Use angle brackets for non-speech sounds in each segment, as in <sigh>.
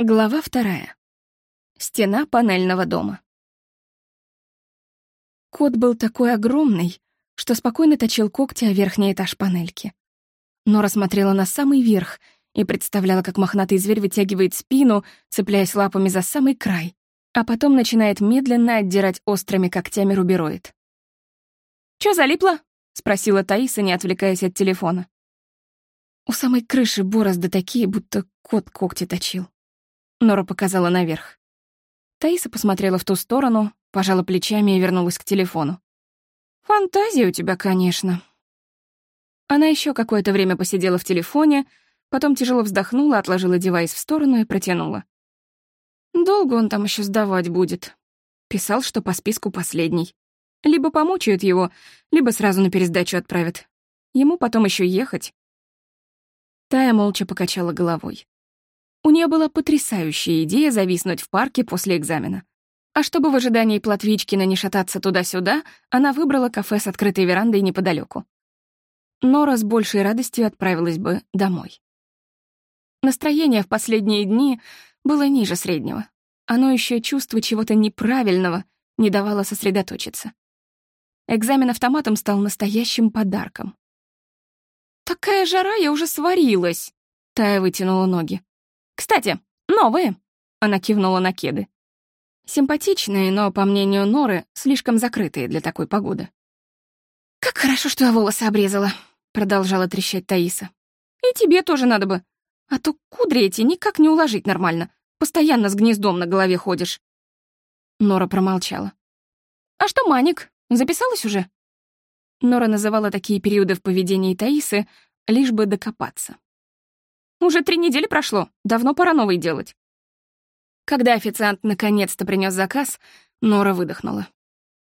Глава вторая. Стена панельного дома. Кот был такой огромный, что спокойно точил когти о верхний этаж панельки. Нора смотрела на самый верх и представляла, как мохнатый зверь вытягивает спину, цепляясь лапами за самый край, а потом начинает медленно отдирать острыми когтями рубероид. «Чё залипло?» — спросила Таиса, не отвлекаясь от телефона. У самой крыши борозды такие, будто кот когти точил. Нора показала наверх. Таиса посмотрела в ту сторону, пожала плечами и вернулась к телефону. «Фантазия у тебя, конечно». Она еще какое-то время посидела в телефоне, потом тяжело вздохнула, отложила девайс в сторону и протянула. «Долго он там еще сдавать будет?» Писал, что по списку последний. Либо помучают его, либо сразу на пересдачу отправят. Ему потом еще ехать. Тая молча покачала головой. У нее была потрясающая идея зависнуть в парке после экзамена. А чтобы в ожидании Платвичкина не шататься туда-сюда, она выбрала кафе с открытой верандой неподалеку. Нора с большей радостью отправилась бы домой. Настроение в последние дни было ниже среднего. Оно еще чувство чего-то неправильного не давало сосредоточиться. Экзамен автоматом стал настоящим подарком. «Такая жара, я уже сварилась!» Тая вытянула ноги. «Кстати, новые!» — она кивнула на кеды. Симпатичные, но, по мнению Норы, слишком закрытые для такой погоды. «Как хорошо, что я волосы обрезала», — продолжала трещать Таиса. «И тебе тоже надо бы. А то кудри эти никак не уложить нормально. Постоянно с гнездом на голове ходишь». Нора промолчала. «А что, Маник, записалась уже?» Нора называла такие периоды в поведении Таисы, лишь бы докопаться. Уже три недели прошло, давно пора новый делать. Когда официант наконец-то принес заказ, Нора выдохнула.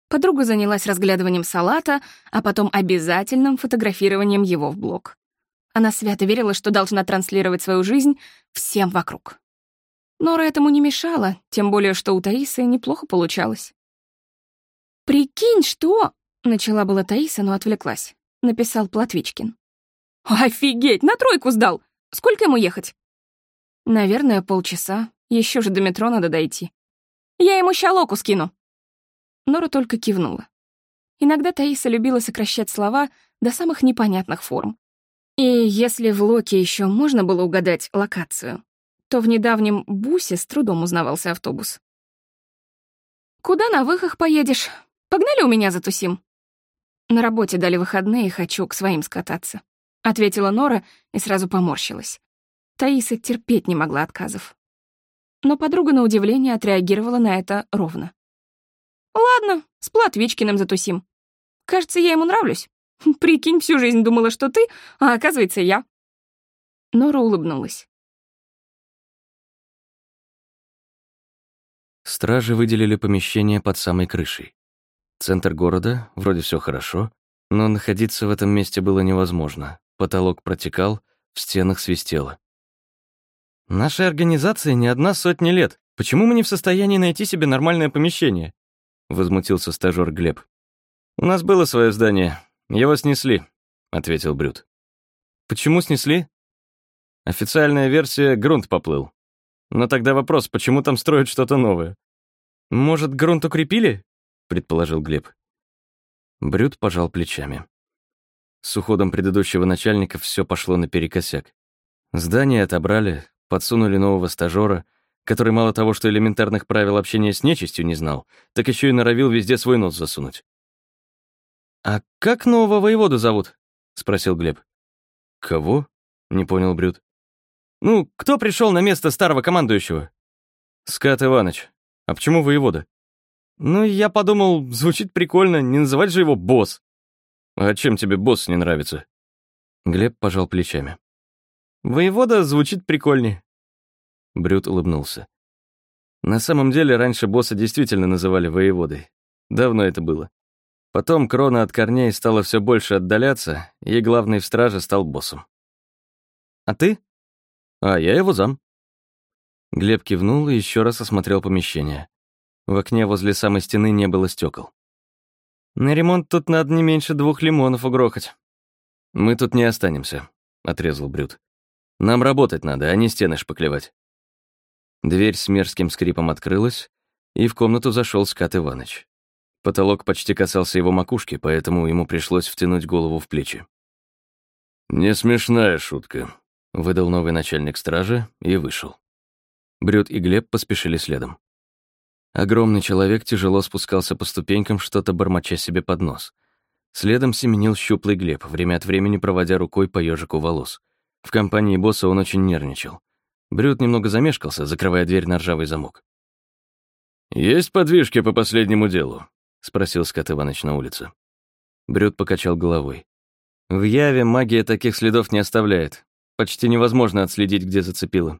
Подруга занялась разглядыванием салата, а потом обязательным фотографированием его в блог. Она свято верила, что должна транслировать свою жизнь всем вокруг. Нора этому не мешала, тем более, что у Таисы неплохо получалось. «Прикинь, что...» — начала была Таиса, но отвлеклась. Написал Платвичкин. «Офигеть, на тройку сдал! Сколько ему ехать?» «Наверное, полчаса. Еще же до метро надо дойти. Я ему ща локу скину». Нора только кивнула. Иногда Таиса любила сокращать слова до самых непонятных форм. И если в Локе еще можно было угадать локацию, то в недавнем бусе с трудом узнавался автобус. «Куда на выхах поедешь? Погнали у меня затусим?» «На работе дали выходные, хочу к своим скататься». — ответила Нора и сразу поморщилась. Таиса терпеть не могла отказов. Но подруга, на удивление, отреагировала на это ровно. «Ладно, с Платвичкиным затусим. Кажется, я ему нравлюсь. <laughs> Прикинь, всю жизнь думала, что ты, а оказывается, я». Нора улыбнулась. Стражи выделили помещение под самой крышей. Центр города, вроде все хорошо, но находиться в этом месте было невозможно. Потолок протекал, в стенах свистело. «Нашей организации не одна сотня лет. Почему мы не в состоянии найти себе нормальное помещение?» — возмутился стажёр Глеб. «У нас было свое здание. Его снесли», — ответил Брюд. «Почему снесли?» Официальная версия — грунт поплыл. Но тогда вопрос, почему там строят что-то новое? «Может, грунт укрепили?» — предположил Глеб. Брюд пожал плечами. С уходом предыдущего начальника все пошло наперекосяк. Здание отобрали, подсунули нового стажера, который мало того, что элементарных правил общения с нечистью не знал, так еще и норовил везде свой нос засунуть. «А как нового воеводу зовут?» — спросил Глеб. «Кого?» — не понял Брюд. «Ну, кто пришел на место старого командующего?» «Скат Иваныч. А почему воевода?» «Ну, я подумал, звучит прикольно, не называть же его босс». «А чем тебе босс не нравится?» Глеб пожал плечами. «Воевода звучит прикольнее». Брюд улыбнулся. На самом деле, раньше босса действительно называли воеводой. Давно это было. Потом крона от корней стала все больше отдаляться, и главный в страже стал боссом. «А ты?» «А я его зам». Глеб кивнул и еще раз осмотрел помещение. В окне возле самой стены не было стекол. На ремонт тут надо не меньше двух лимонов угрохать. Мы тут не останемся, отрезал Брюд. Нам работать надо, а не стены шпаклевать. Дверь с мерзким скрипом открылась, и в комнату зашел Скат Иваныч. Потолок почти касался его макушки, поэтому ему пришлось втянуть голову в плечи. «Не смешная шутка», — выдал новый начальник стражи и вышел. Брюд и Глеб поспешили следом. Огромный человек тяжело спускался по ступенькам, что-то бормоча себе под нос. Следом семенил щуплый Глеб, время от времени проводя рукой по ежику волос. В компании босса он очень нервничал. Брюд немного замешкался, закрывая дверь на ржавый замок. «Есть подвижки по последнему делу?» — спросил Скот Иваныч на улице. Брюд покачал головой. «В Яве магия таких следов не оставляет. Почти невозможно отследить, где зацепило.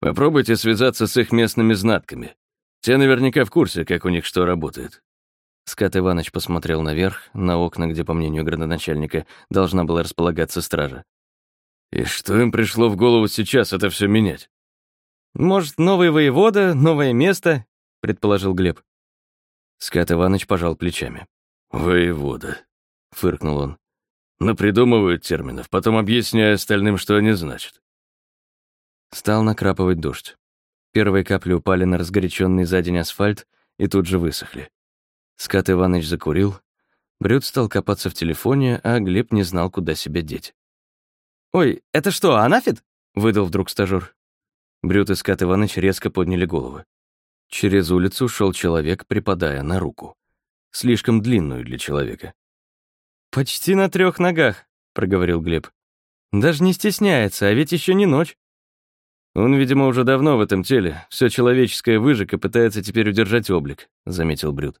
Попробуйте связаться с их местными знатками. Те наверняка в курсе, как у них что работает». Скат Иваныч посмотрел наверх, на окна, где, по мнению градоначальника, должна была располагаться стража. «И что им пришло в голову сейчас это все менять?» «Может, новый воевода, новое место?» — предположил Глеб. Скат Иваныч пожал плечами. «Воевода», — фыркнул он. «Напридумывают терминов, потом объясняя остальным, что они значат». Стал накрапывать дождь. Первые капли упали на разгоряченный за день асфальт и тут же высохли. Скат Иваныч закурил. Брюд стал копаться в телефоне, а Глеб не знал, куда себя деть. «Ой, это что, анафит?» — выдал вдруг стажёр. Брюд и Скат Иваныч резко подняли головы. Через улицу шел человек, припадая на руку. Слишком длинную для человека. «Почти на трех ногах», — проговорил Глеб. «Даже не стесняется, а ведь еще не ночь». «Он, видимо, уже давно в этом теле. Все человеческое выжиг и пытается теперь удержать облик», — заметил Брюд.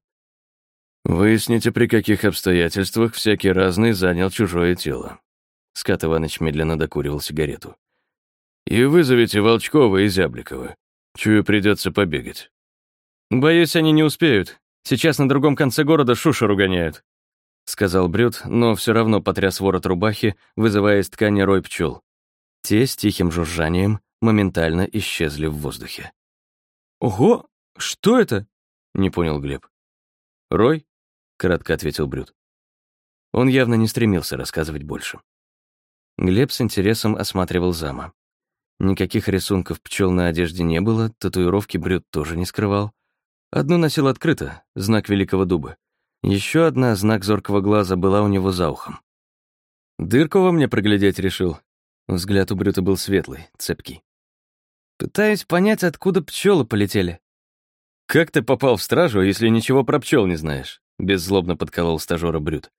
«Выясните, при каких обстоятельствах всякий разный занял чужое тело». Скат Иваныч медленно докуривал сигарету. «И вызовите Волчкова и Зябликова. Чую, придется побегать». «Боюсь, они не успеют. Сейчас на другом конце города шушеру гоняют», — сказал Брюд, но все равно потряс ворот рубахи, вызывая из ткани рой пчел. Те с тихим жужжанием моментально исчезли в воздухе. «Ого! Что это?» — не понял Глеб. «Рой?» — кратко ответил Брюд. Он явно не стремился рассказывать больше. Глеб с интересом осматривал зама. Никаких рисунков пчел на одежде не было, татуировки Брюд тоже не скрывал. Одну носил открыто, знак Великого Дуба. Еще одна, знак зоркого глаза, была у него за ухом. Дырку во мне проглядеть решил. Взгляд у Брюта был светлый, цепкий. Пытаюсь понять, откуда пчелы полетели. «Как ты попал в стражу, если ничего про пчел не знаешь?» Беззлобно подколол стажера Брют.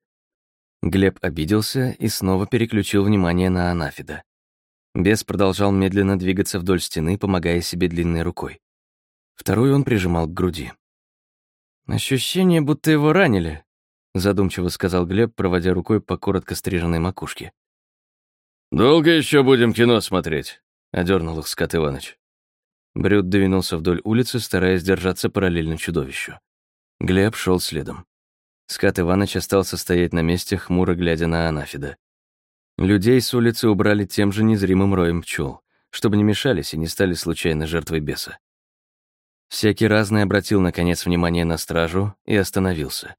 Глеб обиделся и снова переключил внимание на анафида. Бес продолжал медленно двигаться вдоль стены, помогая себе длинной рукой. Вторую он прижимал к груди. «Ощущение, будто его ранили», — задумчиво сказал Глеб, проводя рукой по коротко стриженной макушке. «Долго еще будем кино смотреть?» — одернул их Скот Иваныч. Брюд двинулся вдоль улицы, стараясь держаться параллельно чудовищу. Глеб шел следом. Скат Иваныч остался стоять на месте, хмуро глядя на анафида. Людей с улицы убрали тем же незримым роем пчел, чтобы не мешались и не стали случайно жертвой беса. Всякий разный обратил, наконец, внимание на стражу и остановился.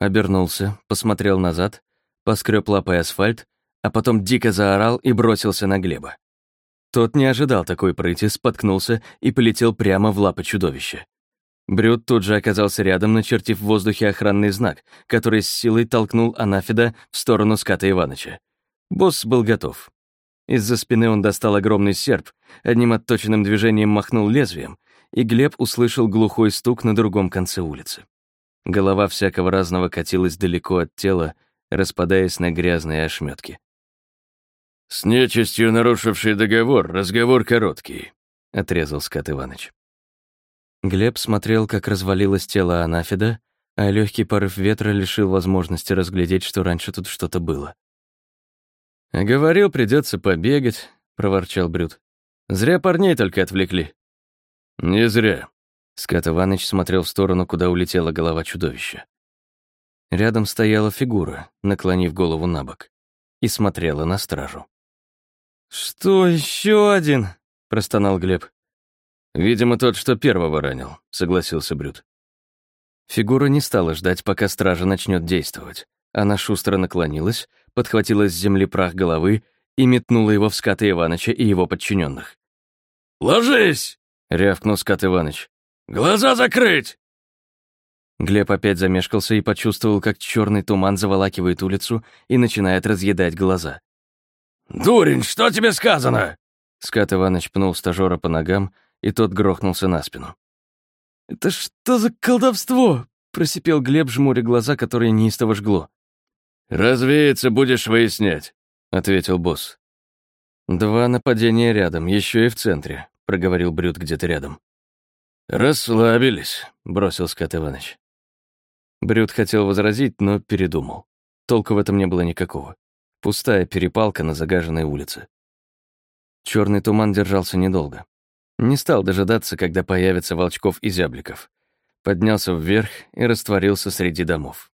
Обернулся, посмотрел назад, поскреб лапой асфальт, а потом дико заорал и бросился на Глеба. Тот не ожидал такой прыти, споткнулся и полетел прямо в лапы чудовища. Брюд тут же оказался рядом, начертив в воздухе охранный знак, который с силой толкнул Анафида в сторону ската Иваныча. Босс был готов. Из-за спины он достал огромный серп, одним отточенным движением махнул лезвием, и Глеб услышал глухой стук на другом конце улицы. Голова всякого разного катилась далеко от тела, распадаясь на грязные ошметки. «С нечистью, нарушивший договор, разговор короткий», — отрезал Скат Иваныч. Глеб смотрел, как развалилось тело Анафида, а легкий порыв ветра лишил возможности разглядеть, что раньше тут что-то было. «А говорил, придется побегать», — проворчал Брюд. «Зря парней только отвлекли». «Не зря». Скат Иваныч смотрел в сторону, куда улетела голова чудовища. Рядом стояла фигура, наклонив голову на бок, и смотрела на стражу. «Что, еще один?» — простонал Глеб. «Видимо, тот, что первого ранил», — согласился Брюд. Фигура не стала ждать, пока стража начнет действовать. Она шустро наклонилась, подхватила с земли прах головы и метнула его в ската Иваныча и его подчиненных. «Ложись!» — рявкнул Скат Иваныч. «Глаза закрыть!» Глеб опять замешкался и почувствовал, как черный туман заволакивает улицу и начинает разъедать глаза. «Дурень, что тебе сказано?» Скат Иваныч пнул стажера по ногам, и тот грохнулся на спину. «Это что за колдовство?» — просипел Глеб, жмуря глаза, которые неистово жгло. «Развеяться будешь выяснять», — ответил босс. «Два нападения рядом, еще и в центре», — проговорил Брюд где-то рядом. «Расслабились», — бросил Скат Иваныч. Брюд хотел возразить, но передумал. Толку в этом не было никакого. Пустая перепалка на загаженной улице. Черный туман держался недолго. Не стал дожидаться, когда появятся волчков и зябликов. Поднялся вверх и растворился среди домов.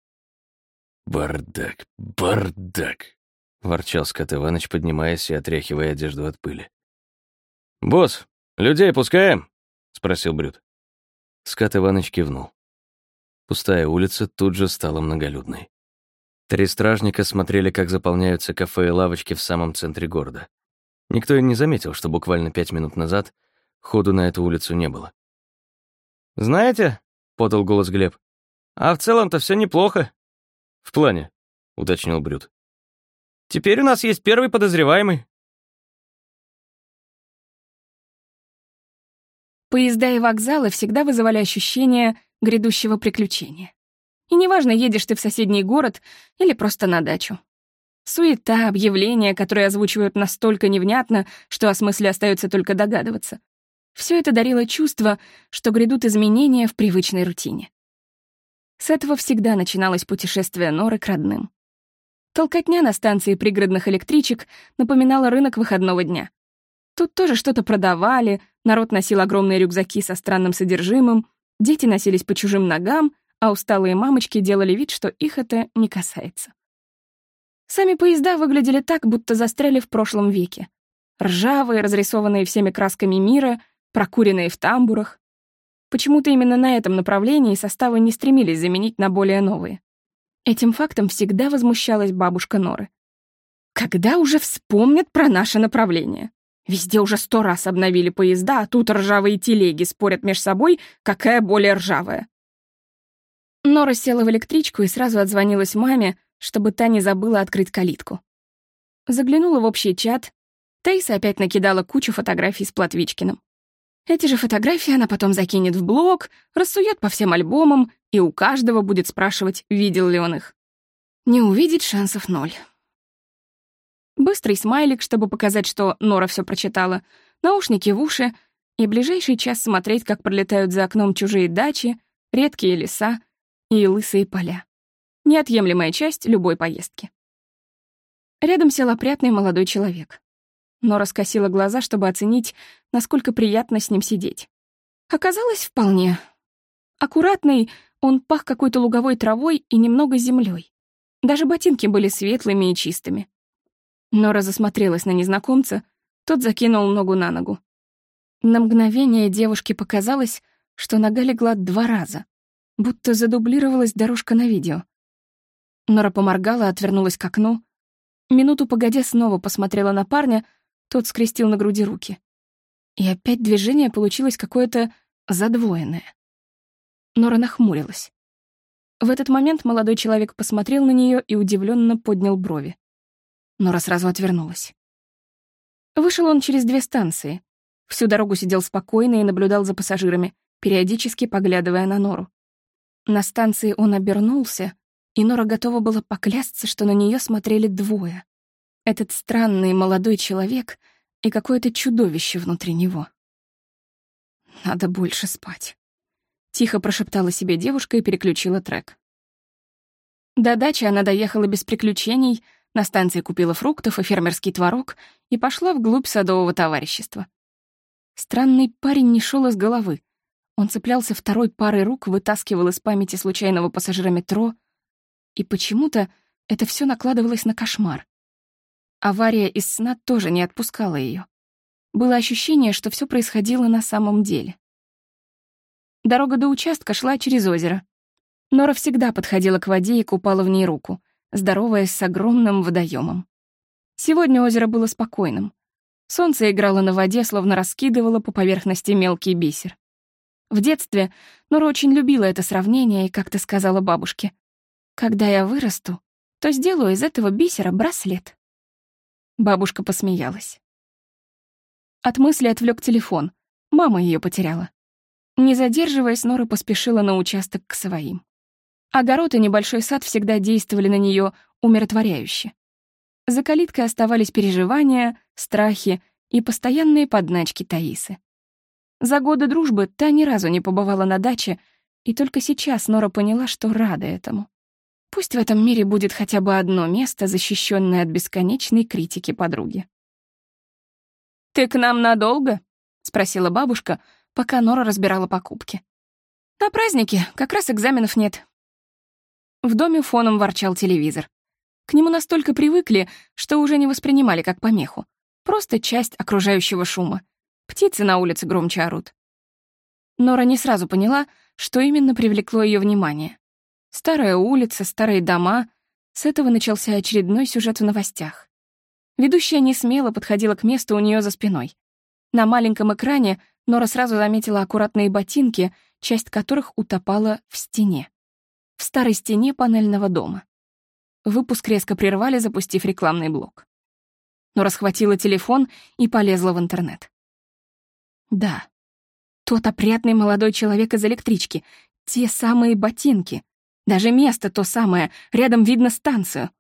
«Бардак, бардак!» — ворчал Скот Иваныч, поднимаясь и отряхивая одежду от пыли. «Босс, людей пускаем?» — спросил Брюд. Скот Иваныч кивнул. Пустая улица тут же стала многолюдной. Три стражника смотрели, как заполняются кафе и лавочки в самом центре города. Никто и не заметил, что буквально пять минут назад ходу на эту улицу не было. «Знаете», — подал голос Глеб, — «а в целом-то все неплохо». «В плане», — уточнил Брюд. «Теперь у нас есть первый подозреваемый». Поезда и вокзалы всегда вызывали ощущение грядущего приключения. И неважно, едешь ты в соседний город или просто на дачу. Суета, объявления, которые озвучивают настолько невнятно, что о смысле остается только догадываться. Все это дарило чувство, что грядут изменения в привычной рутине. С этого всегда начиналось путешествие Норы к родным. Толкотня на станции пригородных электричек напоминала рынок выходного дня. Тут тоже что-то продавали, народ носил огромные рюкзаки со странным содержимым, дети носились по чужим ногам, а усталые мамочки делали вид, что их это не касается. Сами поезда выглядели так, будто застряли в прошлом веке. Ржавые, разрисованные всеми красками мира, прокуренные в тамбурах. Почему-то именно на этом направлении составы не стремились заменить на более новые. Этим фактом всегда возмущалась бабушка Норы. Когда уже вспомнят про наше направление? Везде уже сто раз обновили поезда, а тут ржавые телеги спорят между собой, какая более ржавая. Нора села в электричку и сразу отзвонилась маме, чтобы та не забыла открыть калитку. Заглянула в общий чат. Тейса опять накидала кучу фотографий с Платвичкиным. Эти же фотографии она потом закинет в блог, рассует по всем альбомам, и у каждого будет спрашивать, видел ли он их. Не увидеть шансов ноль. Быстрый смайлик, чтобы показать, что Нора все прочитала, наушники в уши и ближайший час смотреть, как пролетают за окном чужие дачи, редкие леса, и лысые поля. Неотъемлемая часть любой поездки. Рядом сел опрятный молодой человек. Но раскосила глаза, чтобы оценить, насколько приятно с ним сидеть. Оказалось, вполне. Аккуратный, он пах какой-то луговой травой и немного землей. Даже ботинки были светлыми и чистыми. Нора засмотрелась на незнакомца, тот закинул ногу на ногу. На мгновение девушке показалось, что нога легла два раза будто задублировалась дорожка на видео. Нора поморгала, отвернулась к окну. Минуту погодя снова посмотрела на парня, тот скрестил на груди руки. И опять движение получилось какое-то задвоенное. Нора нахмурилась. В этот момент молодой человек посмотрел на нее и удивленно поднял брови. Нора сразу отвернулась. Вышел он через две станции. Всю дорогу сидел спокойно и наблюдал за пассажирами, периодически поглядывая на Нору. На станции он обернулся, и Нора готова была поклясться, что на нее смотрели двое. Этот странный молодой человек и какое-то чудовище внутри него. «Надо больше спать», — тихо прошептала себе девушка и переключила трек. До дачи она доехала без приключений, на станции купила фруктов и фермерский творог и пошла вглубь садового товарищества. Странный парень не шел из головы, он цеплялся второй парой рук, вытаскивал из памяти случайного пассажира метро, и почему-то это все накладывалось на кошмар. Авария из сна тоже не отпускала ее. Было ощущение, что все происходило на самом деле. Дорога до участка шла через озеро. Нора всегда подходила к воде и купала в ней руку, здороваясь с огромным водоемом. Сегодня озеро было спокойным. Солнце играло на воде, словно раскидывало по поверхности мелкий бисер. В детстве Нора очень любила это сравнение и как-то сказала бабушке, «Когда я вырасту, то сделаю из этого бисера браслет». Бабушка посмеялась. От мысли отвлек телефон. Мама ее потеряла. Не задерживаясь, Нора поспешила на участок к своим. Огород и небольшой сад всегда действовали на нее умиротворяюще. За калиткой оставались переживания, страхи и постоянные подначки Таисы. За годы дружбы та ни разу не побывала на даче, и только сейчас Нора поняла, что рада этому. Пусть в этом мире будет хотя бы одно место, защищенное от бесконечной критики подруги. «Ты к нам надолго?» — спросила бабушка, пока Нора разбирала покупки. «На празднике, как раз экзаменов нет». В доме фоном ворчал телевизор. К нему настолько привыкли, что уже не воспринимали как помеху. Просто часть окружающего шума. Птицы на улице громче орут. Нора не сразу поняла, что именно привлекло ее внимание. Старая улица, старые дома. С этого начался очередной сюжет в новостях. Ведущая не смело подходила к месту у нее за спиной. На маленьком экране Нора сразу заметила аккуратные ботинки, часть которых утопала в стене. В старой стене панельного дома. Выпуск резко прервали, запустив рекламный блок. Нора схватила телефон и полезла в интернет. Да, тот опрятный молодой человек из электрички, те самые ботинки. Даже место то самое, рядом видно станцию.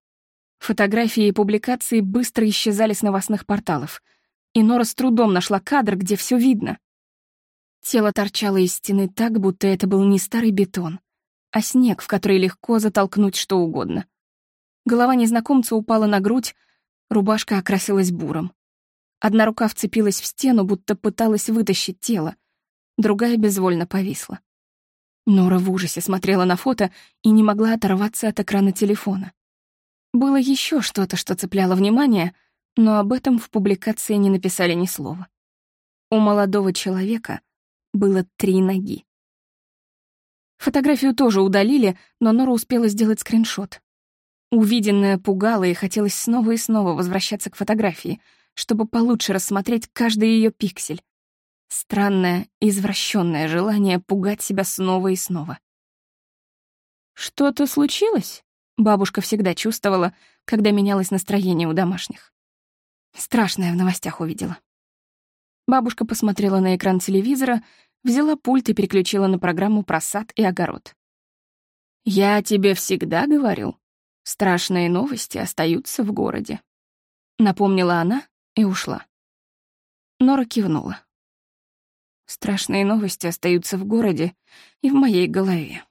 Фотографии и публикации быстро исчезали с новостных порталов, и Нора с трудом нашла кадр, где все видно. Тело торчало из стены так, будто это был не старый бетон, а снег, в который легко затолкнуть что угодно. Голова незнакомца упала на грудь, рубашка окрасилась буром. Одна рука вцепилась в стену, будто пыталась вытащить тело, другая безвольно повисла. Нора в ужасе смотрела на фото и не могла оторваться от экрана телефона. Было еще что-то, что цепляло внимание, но об этом в публикации не написали ни слова. У молодого человека было три ноги. Фотографию тоже удалили, но Нора успела сделать скриншот. Увиденное пугало и хотелось снова и снова возвращаться к фотографии, чтобы получше рассмотреть каждый ее пиксель. Странное, извращенное желание пугать себя снова и снова. «Что-то случилось?» Бабушка всегда чувствовала, когда менялось настроение у домашних. Страшное в новостях увидела. Бабушка посмотрела на экран телевизора, взяла пульт и переключила на программу про сад и огород. «Я тебе всегда говорю, страшные новости остаются в городе», — напомнила она и ушла. Нора кивнула. «Страшные новости остаются в городе и в моей голове».